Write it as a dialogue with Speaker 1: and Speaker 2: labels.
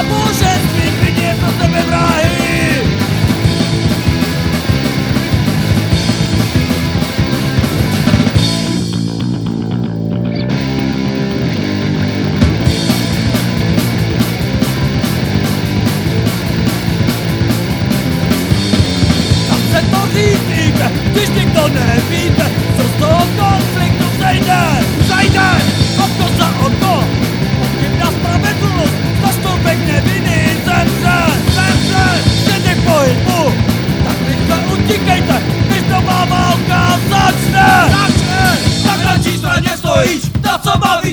Speaker 1: a klidně pro tebe vrahy. Když někdo nevíte, co z toho konflikt Roić to co bawi